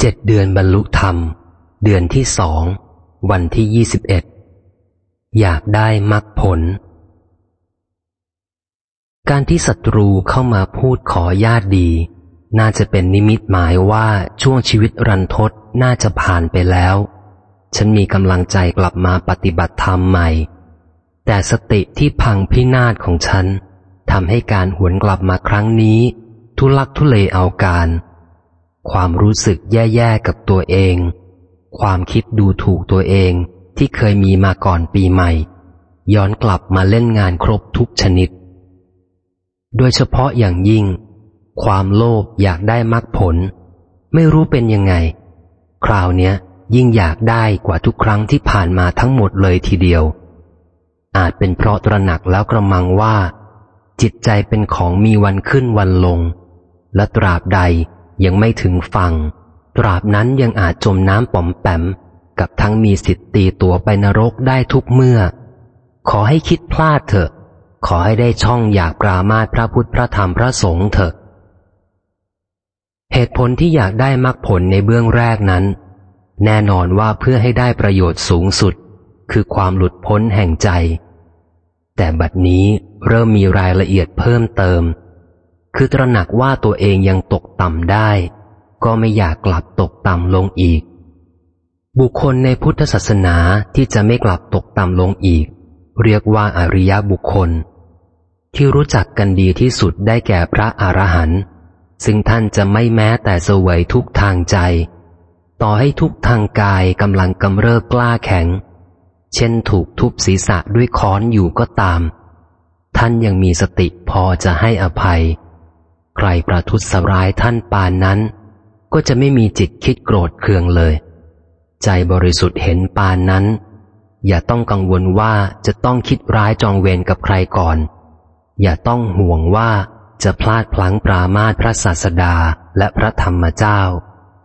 เจ็ดเดือนบรรลุธรรม เดือนที่สอง วันที่ยี่สิบเอ็ดอยากได้มรรคผล การที่ศัตรูเข้ามาพูดขอญาติดี น่าจะเป็นนิมิตหมายว่าช่วงชีวิตรันทดน่าจะผ่านไปแล้ว ฉันมีกำลังใจกลับมาปฏิบัติธรรมใหม่ แต่สติที่พังพินาศของฉันทำให้การหวนกลับมาครั้งนี้ ทุลักทุเลเอาการ ความรู้สึกแย่ๆกับตัวเอง ความคิดดูถูกตัวเองที่เคยมีมาก่อนปีใหม่ ย้อนกลับมาเล่นงานครบทุกชนิด โดยเฉพาะอย่างยิ่ง ความโลภอยากได้มรรคผล ไม่รู้เป็นยังไง คราวเนี้ยยิ่งอยากได้กว่าทุกครั้งที่ผ่านมาทั้งหมดเลยทีเดียว อาจเป็นเพราะตระหนักแล้วกระมังว่า จิตใจเป็นของมีวันขึ้นวันลง และตราบใด ยังไม่ถึงฝั่ง ตราบนั้นยังอาจจมน้ำป๋อมแปม กับทั้งมีสิทธิ์ตีตัวไปนรกได้ทุกเมื่อ ขอให้คิดพลาดเถอะ ขอให้ได้ช่องอยากปรามาพระพุทธพระธรรมพระสงฆ์เถอะ เหตุผลที่อยากได้มรรคผลในเบื้องแรกนั้น แน่นอนว่าเพื่อให้ได้ประโยชน์สูงสุด คือความหลุดพ้นแห่งใจ แต่บัดนี้เริ่มมีรายละเอียดเพิ่มเติม คือตระหนักว่าตัวเองยังตกต่ำได้ ก็ไม่อยากกลับตกต่ำลงอีก บุคคลในพุทธศาสนาที่จะไม่กลับตกต่ำลงอีก เรียกว่าอริยบุคคล ที่รู้จักกันดีที่สุดได้แก่พระอรหันต์ซึ่งท่านจะไม่แม้แต่เสวยทุกทางใจ ต่อให้ทุกทางกายกำลังกำเริบกล้าแข็ง เช่นถูกทุบศีรษะด้วยค้อนอยู่ก็ตาม ท่านยังมีสติพอจะให้อภัย รประทุษร้ายท่านปานนั้น ก็จะไม่มีจิตคิดโกรธเคืองเลย ใจบริสุทธิ์เห็นปานนั้น อย่าต้องกังวลว่าจะต้องคิดร้ายจองเวรกับใครก่อน อย่าต้องห่วงว่าจะพลาดพลั้งปรามาทพระศาสดาและพระธรรมเจ้า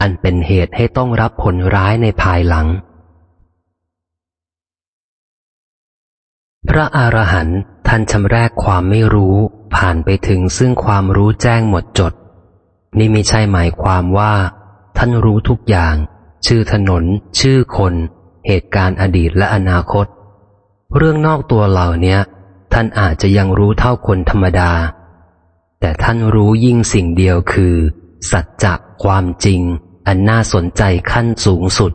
อันเป็นเหตุให้ต้องรับผลร้ายในภายหลัง พระอรหันต์ท่านชำรกความไม่รู้ผ่านไปถึงซึ่งความรู้แจ้งหมดจด นี่ไม่ใช่หมายความว่า ท่านรู้ทุกอย่าง ชื่อถนน ชื่อคน เหตุการณ์อดีตและอนาคต เรื่องนอกตัวเหล่านี้ท่านอาจจะยังรู้เท่าคนธรรมดา แต่ท่านรู้ยิ่งสิ่งเดียวคือ สัจจะความจริง อันน่าสนใจขั้นสูงสุด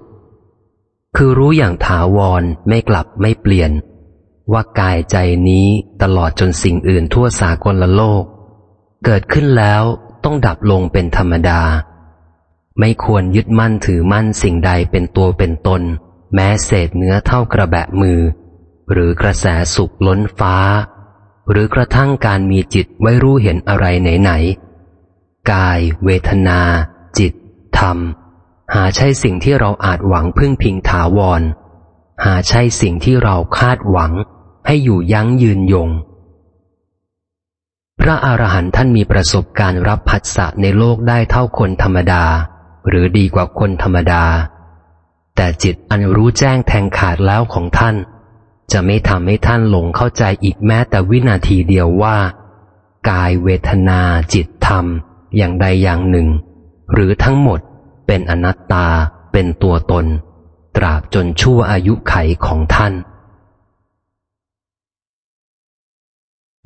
คือรู้อย่างถาวรไม่กลับไม่เปลี่ยน ว่ากายใจนี้ตลอดจนสิ่งอื่นทั่วสากลละโลก เกิดขึ้นแล้วต้องดับลงเป็นธรรมดา ไม่ควรยึดมั่นถือมั่นสิ่งใดเป็นตัวเป็นตน แม้เศษเนื้อเท่ากระแบะมือ หรือกระแสสุขล้นฟ้า หรือกระทั่งการมีจิตไว้รู้เห็นอะไรไหนๆกาย เวทนา จิต ธรรม หาใช่สิ่งที่เราอาจหวังพึ่งพิงถาวร หาใช่สิ่งที่เราคาดหวัง ให้อยู่ยั้งยืนยง พระอรหันต์ท่านมีประสบการณ์รับพัสสะในโลกได้เท่าคนธรรมดา หรือดีกว่าคนธรรมดา แต่จิตอันรู้แจ้งแทงขาดแล้วของท่าน จะไม่ทำให้ท่านหลงเข้าใจอีกแม้แต่วินาทีเดียวว่า กายเวทนาจิตธรรม อย่างใดอย่างหนึ่ง หรือทั้งหมดเป็นอนัตตาเป็นตัวตน ตราบจนชั่วอายุไขของท่าน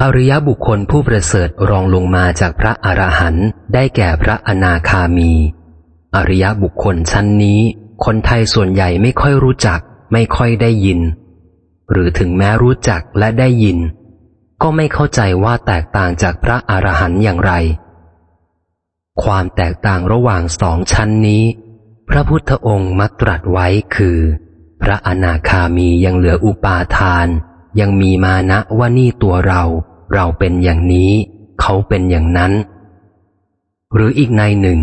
อริยบุคคลผู้ประเสริฐรองลงมาจากพระอรหันต์ได้แก่พระอนาคามี อริยบุคคลชั้นนี้ คนไทยส่วนใหญ่ไม่ค่อยรู้จัก ไม่ค่อยได้ยิน หรือถึงแม้รู้จักและได้ยิน ก็ไม่เข้าใจว่าแตกต่างจากพระอรหันต์อย่างไร ความแตกต่างระหว่างสองชั้นนี้ พระพุทธองค์มักตรัสไว้คือ พระอนาคามียังเหลืออุปาทาน ยังมีมานะว่านี่ตัวเรา เราเป็นอย่างนี้ เขาเป็นอย่างนั้น หรืออีกในหนึ่ง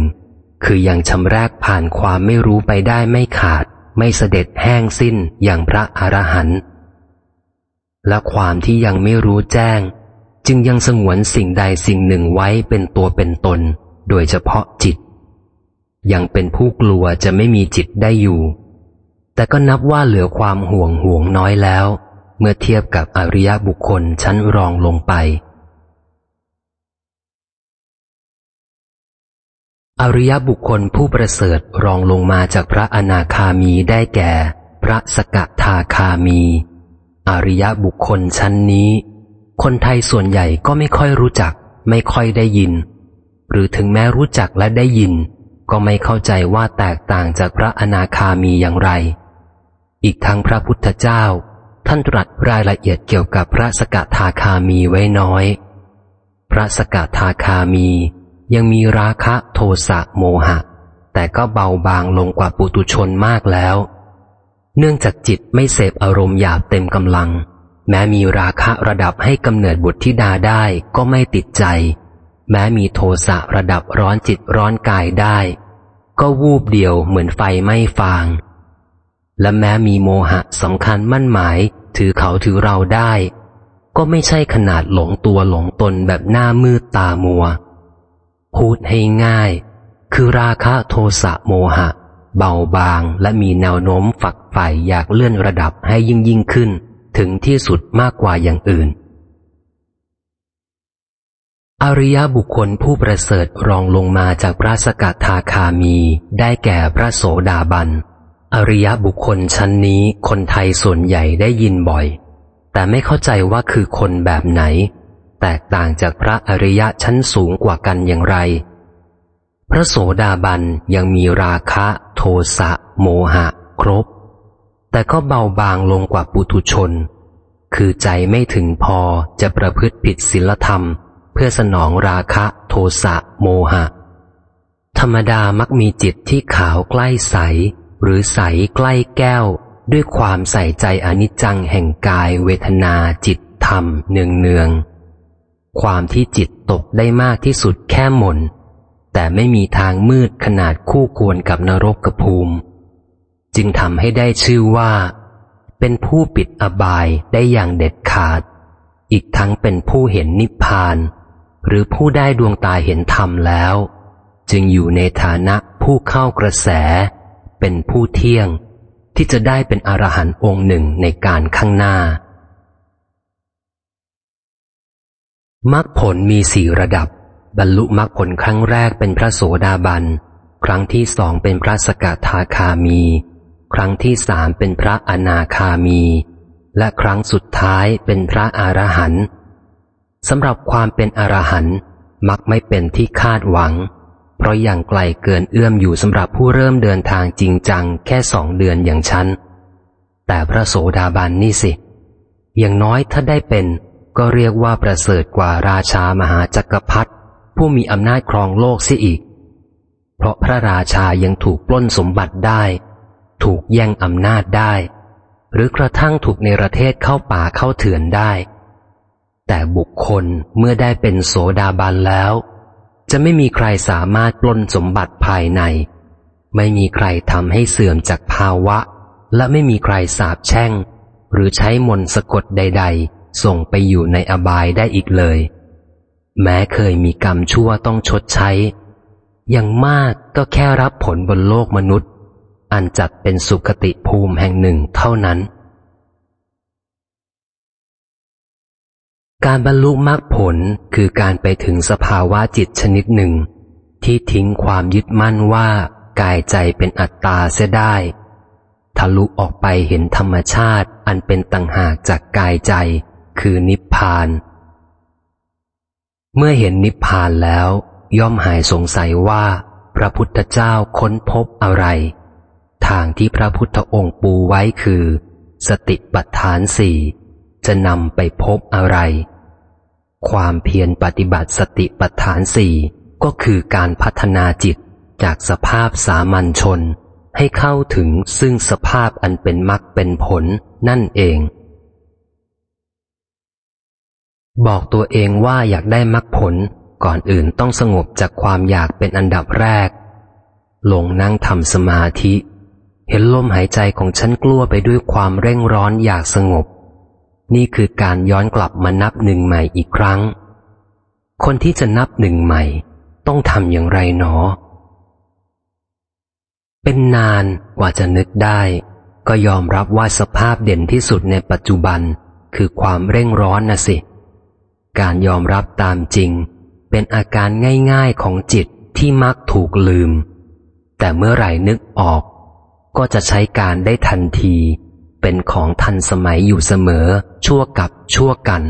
คือยังชำแรกผ่านความไม่รู้ไปได้ไม่ขาด ไม่เสด็จแห้งสิ้นอย่างพระอรหันต์และความที่ยังไม่รู้แจ้ง จึงยังสงวนสิ่งใดสิ่งหนึ่งไว้เป็นตัวเป็นตน โดยเฉพาะจิต ยังเป็นผู้กลัวจะไม่มีจิตได้อยู่ แต่ก็นับว่าเหลือความห่วงห่วงน้อยแล้ว เมื่อเทียบกับอริยบุคคลชั้นรองลงไป อริยบุคคลผู้ประเสริฐรองลงมาจากพระอนาคามีได้แก่ พระสกทาคามี อริยบุคคลชั้นนี้ คนไทยส่วนใหญ่ก็ไม่ค่อยรู้จัก ไม่ค่อยได้ยิน หรือถึงแม้รู้จักและได้ยิน ก็ไม่เข้าใจว่าแตกต่างจากพระอนาคามีอย่างไร อีกทั้งพระพุทธเจ้า ท่านตรัสรายละเอียดเกี่ยวกับพระสกทาคามีไว้น้อย พระสกทาคามียังมีราคะโทสะโมหะ แต่ก็เบาบางลงกว่าปุตุชนมากแล้ว เนื่องจากจิตไม่เสพอารมณ์หยาบเต็มกำลัง แม้มีราคะระดับให้กำเนิดบุตรธิดาได้ก็ไม่ติดใจ แม้มีโทสะระดับร้อนจิตร้อนกายได้ ก็วูบเดียวเหมือนไฟไม่ฟาง และแม้มีโมหะสำคัญมั่นหมาย ถือเขาถือเราได้ ก็ไม่ใช่ขนาดหลงตัวหลงตนแบบหน้ามืดตามัว พูดให้ง่าย คือราคะโทสะโมหะ เบาบางและมีแนวโน้มฝักใฝ่อยากเลื่อนระดับให้ยิ่งยิ่งขึ้น ถึงที่สุดมากกว่าอย่างอื่น อริยบุคคลผู้ประเสริฐรองลงมาจากพระสกทาคามีได้แก่พระโสดาบัน อริยบุคคลชั้นนี้คนไทยส่วนใหญ่ได้ยินบ่อย แต่ไม่เข้าใจว่าคือคนแบบไหน แตกต่างจากพระอริยะชั้นสูงกว่ากันอย่างไร พระโสดาบันยังมีราคะ โทสะ โมหะ ครบ แต่ก็เบาบางลงกว่าปุถุชน คือใจไม่ถึงพอจะประพฤติผิดศีลธรรม เพื่อสนองราคะ โทสะ โมหะ ธรรมดามักมีจิตที่ขาวใกล้ใส หรือใสใกล้แก้ว ด้วยความใส่ใจอนิจจังแห่งกายเวทนาจิตธรรมเนืองเนืองความที่จิตตกได้มากที่สุดแค่หม่นแต่ไม่มีทางมืดขนาดคู่ควรกับนรกกระภูมิ จึงทำให้ได้ชื่อว่า เป็นผู้ปิดอบายได้อย่างเด็ดขาด อีกทั้งเป็นผู้เห็นนิพพาน หรือผู้ได้ดวงตาเห็นธรรมแล้ว จึงอยู่ในฐานะผู้เข้ากระแส เป็นผู้เที่ยง ที่จะได้เป็นอรหันต์องค์หนึ่งในการข้างหน้ามรรคผลมีสี่ระดับ บรรลุมรรคผลครั้งแรกเป็นพระโสดาบัน ครั้งที่สองเป็นพระสกทาคามี ครั้งที่สามเป็นพระอนาคามี และครั้งสุดท้ายเป็นพระอรหันต์สำหรับความเป็นอรหันต์มักไม่เป็นที่คาดหวัง เพราะอย่างไกลเกินเอื้อมอยู่สำหรับผู้เริ่มเดินทางจริงจังแค่สองเดือนอย่างฉัน แต่พระโสดาบันนี่สิ อย่างน้อยถ้าได้เป็นก็เรียกว่าประเสริฐกว่าราชามหาจักรพรรดิผู้มีอำนาจครองโลกเสียอีก เพราะพระราชายังถูกปล้นสมบัติได้ ถูกแย่งอำนาจได้ หรือกระทั่งถูกในประเทศเข้าป่าเข้าเถื่อนได้ แต่บุคคลเมื่อได้เป็นโสดาบันแล้ว จะไม่มีใครสามารถปล้นสมบัติภายใน ไม่มีใครทำให้เสื่อมจากภาวะ และไม่มีใครสาบแช่ง หรือใช้มนสะกดใด ๆ ส่งไปอยู่ในอบายได้อีกเลย แม้เคยมีกรรมชั่วต้องชดใช้ อย่างมากก็แค่รับผลบนโลกมนุษย์ อันจัดเป็นสุขติภูมิแห่งหนึ่งเท่านั้น การบรรลุมรรคผลคือการไปถึงสภาวะจิตชนิดหนึ่ง ที่ทิ้งความยึดมั่นว่ากายใจเป็นอัตตาเสียได้ ทะลุออกไปเห็นธรรมชาติอันเป็นต่างหากจากกายใจ คือนิพพาน เมื่อเห็นนิพพานแล้ว ย่อมหายสงสัยว่า พระพุทธเจ้าค้นพบอะไร ทางที่พระพุทธองค์ปูไว้คือ สติปัฏฐานสี่จะนำไปพบอะไร ความเพียรปฏิบัติสติปัฏฐานสี่ก็คือการพัฒนาจิตจากสภาพสามัญชน ให้เข้าถึงซึ่งสภาพอันเป็นมรรคเป็นผลนั่นเอง บอกตัวเองว่าอยากได้มรรคผลก่อนอื่นต้องสงบจากความอยากเป็นอันดับแรก ลงนั่งทำสมาธิ เห็นลมหายใจของฉันกลัวไปด้วยความเร่งร้อนอยากสงบ นี่คือการย้อนกลับมานับหนึ่งใหม่อีกครั้ง คนที่จะนับหนึ่งใหม่ ต้องทำอย่างไรหนอ เป็นนานกว่าจะนึกได้ ก็ยอมรับว่าสภาพเด่นที่สุดในปัจจุบัน คือความเร่งร้อนนะสิ การยอมรับตามจริง เป็นอาการง่าย ๆของจิตที่มักถูกลืม แต่เมื่อไหร่นึกออก ก็จะใช้การได้ทันที เป็นของทันสมัยอยู่เสมอ ชั่วกับชั่วกัน